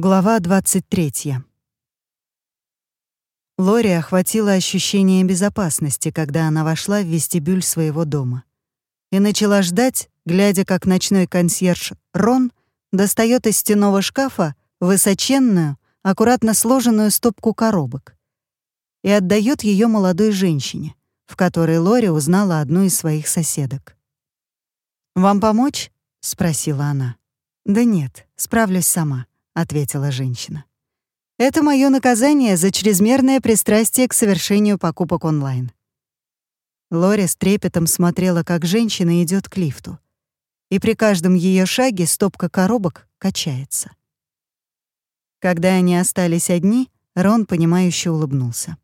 Глава 23. Лори охватило ощущение безопасности, когда она вошла в вестибюль своего дома. И начала ждать, глядя, как ночной консьерж Рон достает из стенного шкафа высоченную, аккуратно сложенную стопку коробок и отдает ее молодой женщине, в которой Лори узнала одну из своих соседок. «Вам помочь?» — спросила она. «Да нет, справлюсь сама», — ответила женщина. Это мое наказание за чрезмерное пристрастие к совершению покупок онлайн. Лори с трепетом смотрела, как женщина идет к лифту. И при каждом ее шаге стопка коробок качается. Когда они остались одни, Рон, понимающе улыбнулся.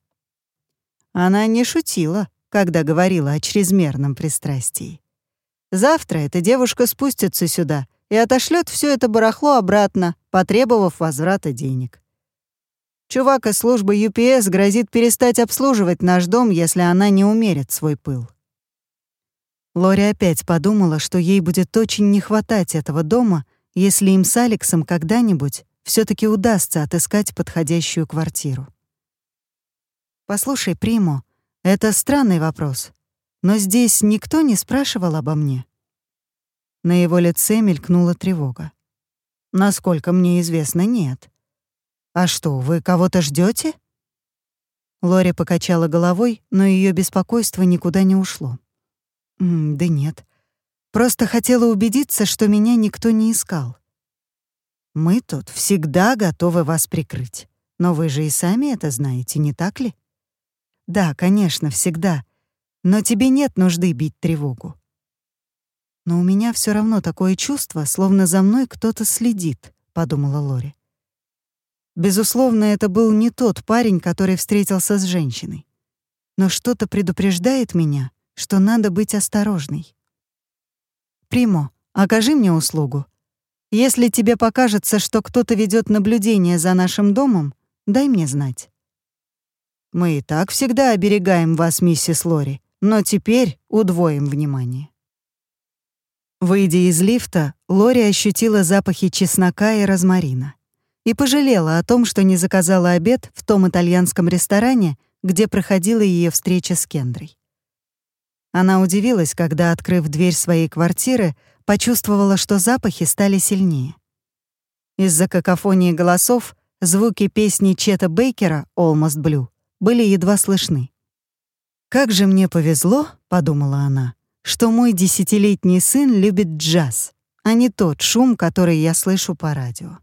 Она не шутила, когда говорила о чрезмерном пристрастии. Завтра эта девушка спустится сюда и отошлет все это барахло обратно, потребовав возврата денег. Чувак из службы UPS грозит перестать обслуживать наш дом, если она не умерит свой пыл. Лори опять подумала, что ей будет очень не хватать этого дома, если им с Алексом когда-нибудь все таки удастся отыскать подходящую квартиру. «Послушай, Примо, это странный вопрос, но здесь никто не спрашивал обо мне». На его лице мелькнула тревога. «Насколько мне известно, нет. «А что, вы кого-то ждете? Лори покачала головой, но ее беспокойство никуда не ушло. «М «Да нет. Просто хотела убедиться, что меня никто не искал. Мы тут всегда готовы вас прикрыть. Но вы же и сами это знаете, не так ли?» «Да, конечно, всегда. Но тебе нет нужды бить тревогу. Но у меня все равно такое чувство, словно за мной кто-то следит», — подумала Лори. Безусловно, это был не тот парень, который встретился с женщиной. Но что-то предупреждает меня, что надо быть осторожной. «Примо, окажи мне услугу. Если тебе покажется, что кто-то ведет наблюдение за нашим домом, дай мне знать». «Мы и так всегда оберегаем вас, миссис Лори, но теперь удвоим внимание». Выйдя из лифта, Лори ощутила запахи чеснока и розмарина и пожалела о том, что не заказала обед в том итальянском ресторане, где проходила ее встреча с Кендрой. Она удивилась, когда, открыв дверь своей квартиры, почувствовала, что запахи стали сильнее. Из-за какофонии голосов звуки песни Чета Бейкера «Almost Blue» были едва слышны. «Как же мне повезло», — подумала она, «что мой десятилетний сын любит джаз, а не тот шум, который я слышу по радио».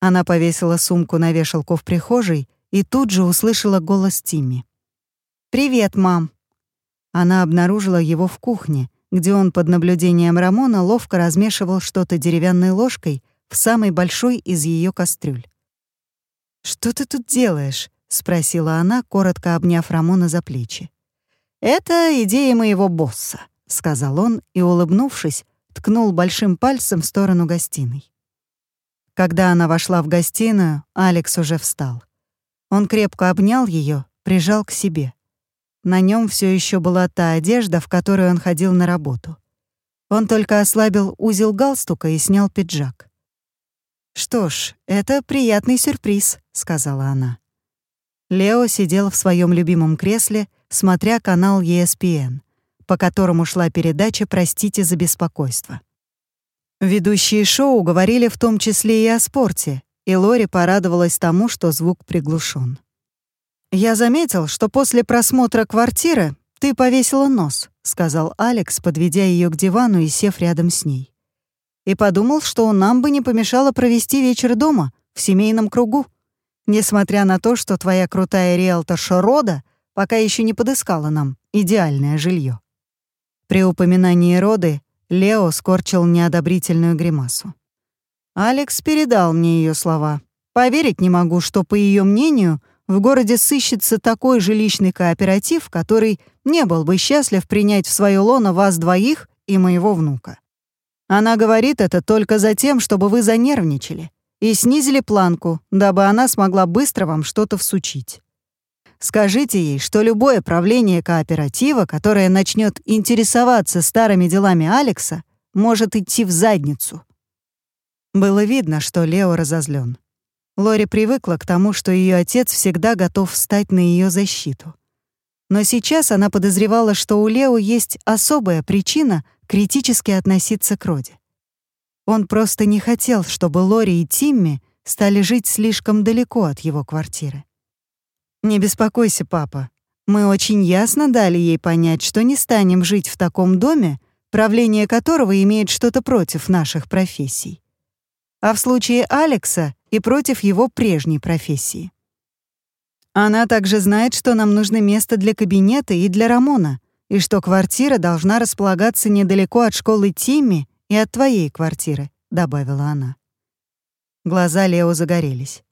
Она повесила сумку на вешалку в прихожей и тут же услышала голос Тимми. «Привет, мам!» Она обнаружила его в кухне, где он под наблюдением Рамона ловко размешивал что-то деревянной ложкой в самой большой из ее кастрюль. «Что ты тут делаешь?» — спросила она, коротко обняв Рамона за плечи. «Это идея моего босса», — сказал он и, улыбнувшись, ткнул большим пальцем в сторону гостиной. Когда она вошла в гостиную, Алекс уже встал. Он крепко обнял ее, прижал к себе. На нем все еще была та одежда, в которой он ходил на работу. Он только ослабил узел галстука и снял пиджак. «Что ж, это приятный сюрприз», — сказала она. Лео сидел в своем любимом кресле, смотря канал ESPN, по которому шла передача «Простите за беспокойство». Ведущие шоу говорили в том числе и о спорте, и Лори порадовалась тому, что звук приглушен. «Я заметил, что после просмотра квартиры ты повесила нос», — сказал Алекс, подведя ее к дивану и сев рядом с ней. «И подумал, что нам бы не помешало провести вечер дома, в семейном кругу, несмотря на то, что твоя крутая риэлторша Рода пока еще не подыскала нам идеальное жилье. При упоминании Роды Лео скорчил неодобрительную гримасу. Алекс передал мне ее слова. Поверить не могу, что, по ее мнению, в городе сыщется такой жилищный кооператив, который не был бы счастлив принять в свое лоно вас двоих и моего внука. Она говорит это только за тем, чтобы вы занервничали и снизили планку, дабы она смогла быстро вам что-то всучить. Скажите ей, что любое правление кооператива, которое начнет интересоваться старыми делами Алекса, может идти в задницу. Было видно, что Лео разозлен. Лори привыкла к тому, что ее отец всегда готов встать на ее защиту. Но сейчас она подозревала, что у Лео есть особая причина критически относиться к Роде. Он просто не хотел, чтобы Лори и Тимми стали жить слишком далеко от его квартиры. «Не беспокойся, папа. Мы очень ясно дали ей понять, что не станем жить в таком доме, правление которого имеет что-то против наших профессий. А в случае Алекса и против его прежней профессии. Она также знает, что нам нужно место для кабинета и для Рамона, и что квартира должна располагаться недалеко от школы Тимми и от твоей квартиры», — добавила она. Глаза Лео загорелись.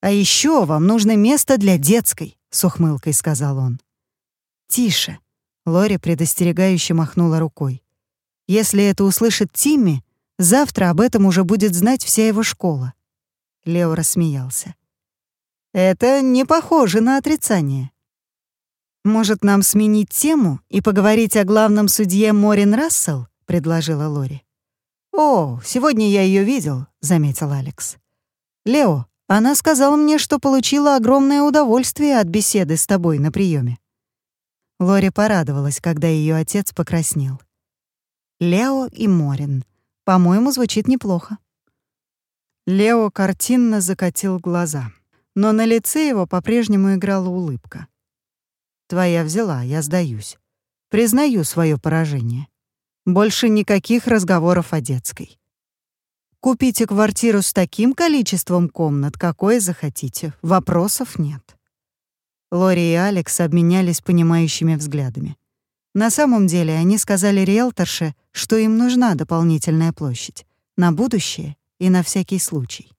«А еще вам нужно место для детской», — с ухмылкой сказал он. «Тише», — Лори предостерегающе махнула рукой. «Если это услышит Тимми, завтра об этом уже будет знать вся его школа». Лео рассмеялся. «Это не похоже на отрицание. Может, нам сменить тему и поговорить о главном судье Морин Рассел?» — предложила Лори. «О, сегодня я ее видел», — заметил Алекс. «Лео, она сказала мне, что получила огромное удовольствие от беседы с тобой на приеме. Лори порадовалась, когда ее отец покраснел. «Лео и Морин. По-моему, звучит неплохо». Лео картинно закатил глаза, но на лице его по-прежнему играла улыбка. «Твоя взяла, я сдаюсь. Признаю свое поражение. Больше никаких разговоров о детской. Купите квартиру с таким количеством комнат, какое захотите. Вопросов нет». Лори и Алекс обменялись понимающими взглядами. На самом деле они сказали риэлторше, что им нужна дополнительная площадь на будущее и на всякий случай.